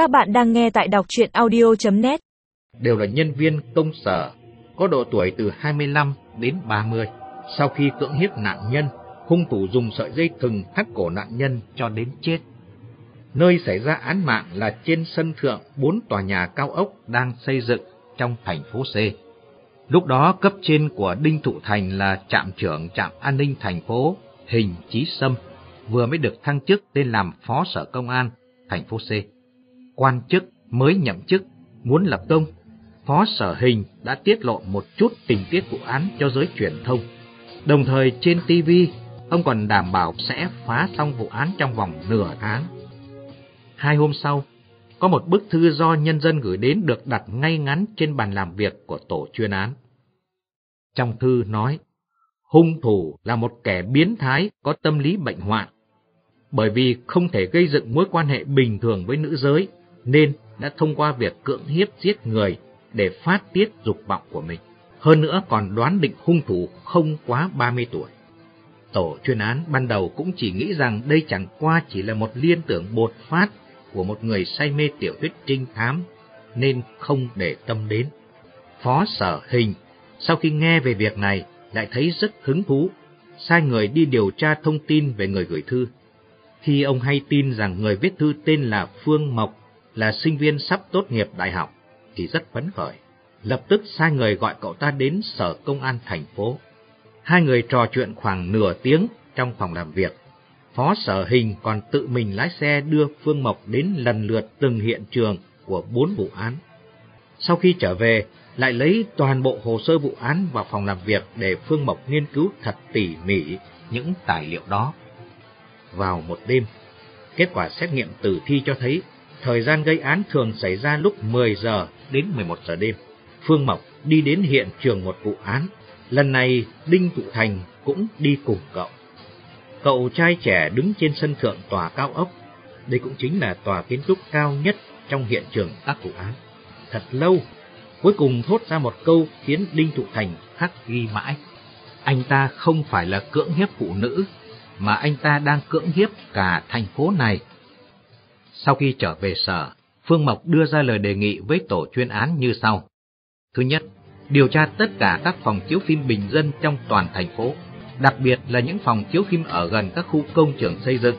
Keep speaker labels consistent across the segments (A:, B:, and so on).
A: Các bạn đang nghe tại đọc chuyện audio.net
B: Đều là nhân viên công sở, có độ tuổi từ 25 đến 30. Sau khi cưỡng hiếp nạn nhân, hung thủ dùng sợi dây thừng thắt cổ nạn nhân cho đến chết. Nơi xảy ra án mạng là trên sân thượng bốn tòa nhà cao ốc đang xây dựng trong thành phố C. Lúc đó cấp trên của Đinh Thụ Thành là trạm trưởng trạm an ninh thành phố Hình Chí Sâm, vừa mới được thăng chức lên làm phó sở công an thành phố C. Quan chức mới nhậm chức, muốn lập công, phó sở Hình đã tiết lộ một chút tình tiết vụ án cho giới truyền thông. Đồng thời trên TV, ông còn đảm bảo sẽ phá xong vụ án trong vòng nửa tháng. Hai hôm sau, có một bức thư do nhân dân gửi đến được đặt ngay ngắn trên bàn làm việc của tổ chuyên án. Trong thư nói, hung thủ là một kẻ biến thái có tâm lý bệnh hoạn, bởi vì không thể gây dựng mối quan hệ bình thường với nữ giới, nên đã thông qua việc cưỡng hiếp giết người để phát tiết dục vọng của mình. Hơn nữa còn đoán định hung thủ không quá 30 tuổi. Tổ chuyên án ban đầu cũng chỉ nghĩ rằng đây chẳng qua chỉ là một liên tưởng bột phát của một người say mê tiểu thuyết trinh thám, nên không để tâm đến. Phó sở hình, sau khi nghe về việc này, lại thấy rất hứng thú, sai người đi điều tra thông tin về người gửi thư. Khi ông hay tin rằng người viết thư tên là Phương Mộc, là sinh viên sắp tốt nghiệp đại học, thì rất phấn khởi. Lập tức sai người gọi cậu ta đến sở công an thành phố. Hai người trò chuyện khoảng nửa tiếng trong phòng làm việc. Phó sở hình còn tự mình lái xe đưa Phương Mộc đến lần lượt từng hiện trường của bốn vụ án. Sau khi trở về, lại lấy toàn bộ hồ sơ vụ án vào phòng làm việc để Phương Mộc nghiên cứu thật tỉ mỉ những tài liệu đó. Vào một đêm, kết quả xét nghiệm tử thi cho thấy thời gian gây án thường xảy ra lúc 10 giờ đến 11 giờ đêm. Phương Mộc đi đến hiện trường một vụ án, lần này Đinh Tụ Thành cũng đi cùng cậu. Cậu trai trẻ đứng trên sân thượng tòa cao ốc, đây cũng chính là tòa kiến trúc cao nhất trong hiện trường các vụ án. Thật lâu, cuối cùng thốt ra một câu khiến Đinh Tụ Thành khắc ghi mãi. Anh ta không phải là cưỡng hiếp phụ nữ, mà anh ta đang cưỡng hiếp cả thành phố này. Sau khi trở về sở, Phương Mộc đưa ra lời đề nghị với tổ chuyên án như sau. Thứ nhất, điều tra tất cả các phòng chiếu phim bình dân trong toàn thành phố, đặc biệt là những phòng chiếu phim ở gần các khu công trường xây dựng,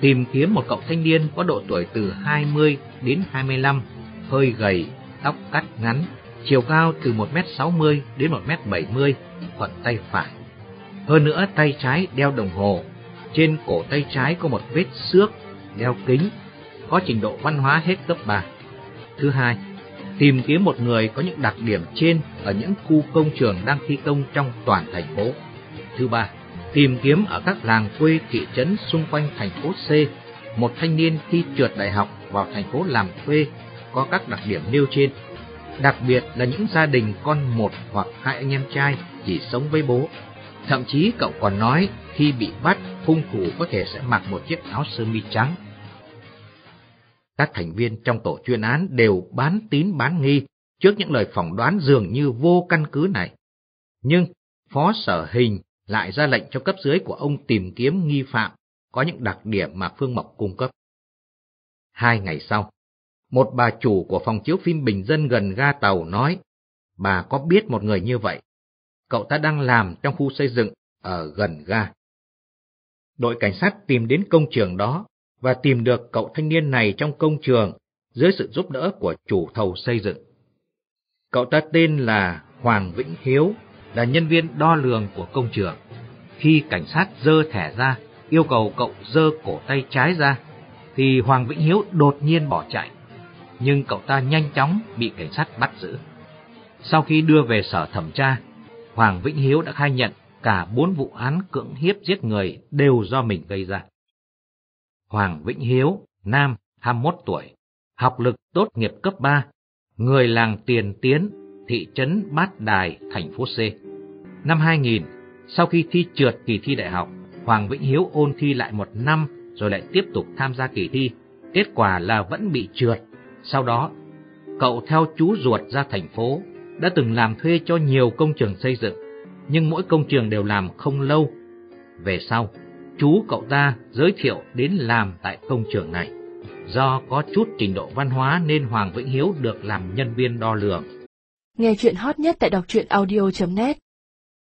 B: tìm kiếm một cậu thanh niên có độ tuổi từ 20 đến 25, hơi gầy, tóc cắt ngắn, chiều cao từ 1m60 đến 1m70, thuận tay phải. Hơn nữa tay trái đeo đồng hồ, trên cổ tay trái có một vết xước, đeo kính, có trình độ văn hóa hết cấp 3. Thứ hai, tìm kiếm một người có những đặc điểm trên ở những khu công trường đang thi công trong toàn thành phố. Thứ ba, tìm kiếm ở các làng quê thị trấn xung quanh thành phố C một thanh niên thi trượt đại học vào thành phố làm thuê có các đặc điểm nêu trên. Đặc biệt là những gia đình con một hoặc hai anh em trai chỉ sống với bố. Thậm chí cậu còn nói khi bị bắt, hung thủ có thể sẽ mặc một chiếc áo sơ mi trắng. Các thành viên trong tổ chuyên án đều bán tín bán nghi trước những lời phỏng đoán dường như vô căn cứ này. Nhưng Phó Sở Hình lại ra lệnh cho cấp dưới của ông tìm kiếm nghi phạm có những đặc điểm mà Phương Mộc cung cấp. Hai ngày sau, một bà chủ của phòng chiếu phim bình dân gần ga tàu nói, bà có biết một người như vậy. Cậu ta đang làm trong khu xây dựng ở gần ga. Đội cảnh sát tìm đến công trường đó và tìm được cậu thanh niên này trong công trường dưới sự giúp đỡ của chủ thầu xây dựng. Cậu ta tên là Hoàng Vĩnh Hiếu, là nhân viên đo lường của công trường. Khi cảnh sát dơ thẻ ra, yêu cầu cậu dơ cổ tay trái ra, thì Hoàng Vĩnh Hiếu đột nhiên bỏ chạy, nhưng cậu ta nhanh chóng bị cảnh sát bắt giữ. Sau khi đưa về sở thẩm tra, Hoàng Vĩnh Hiếu đã khai nhận cả bốn vụ án cưỡng hiếp giết người đều do mình gây ra. Hoàng Vĩnh Hiếu, nam, 21 tuổi, học lực tốt nghiệp cấp 3, người làng Tiền Tiến, thị trấn Bát Đài, thành phố C. Năm 2000, sau khi thi trượt kỳ thi đại học, Hoàng Vĩnh Hiếu ôn thi lại một năm rồi lại tiếp tục tham gia kỳ thi. Kết quả là vẫn bị trượt. Sau đó, cậu theo chú ruột ra thành phố, đã từng làm thuê cho nhiều công trường xây dựng, nhưng mỗi công trường đều làm không lâu. Về sau, chú cậu ta giới thiệu đến làm tại công trường này. Do có chút trình độ văn hóa nên Hoàng Vĩnh Hiếu được làm nhân viên đo lường.
C: Nghe chuyện hot nhất tại đọc truyện audio.net